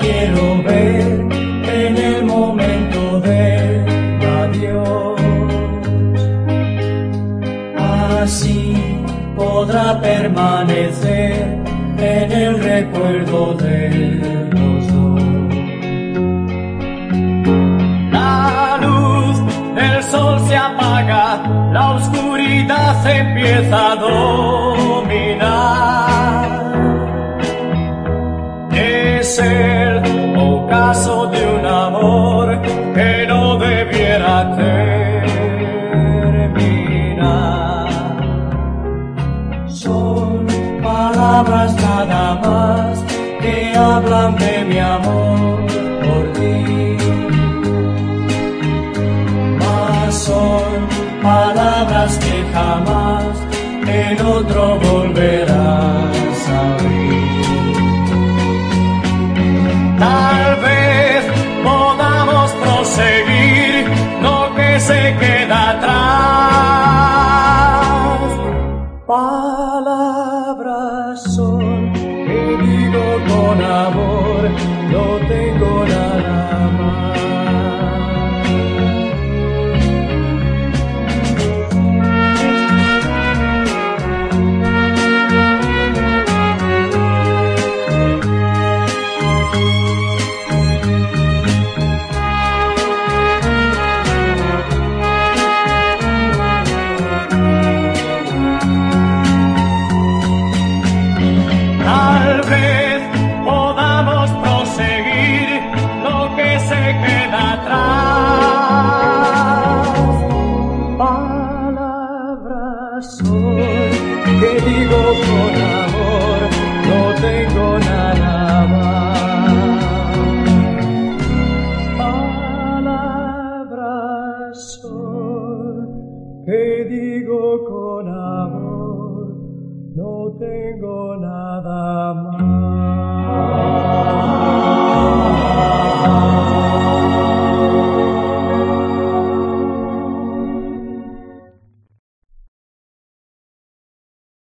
quiero ver en el momento de adiós. Así podrá permanecer en el recuerdo de los dos. La luz del sol se apaga, la oscuridad se empieza a dominar. Es el ocaso de un amor que no debiera terminar. Son palabras nada más que hablan de mi amor por ti. Mas son palabras que jamás el otro volverás se queda atrás. Palabras son con amor, no tengo atrás. Palabras que digo con amor, no tengo nada más. Palabras que digo con amor, no tengo nada más.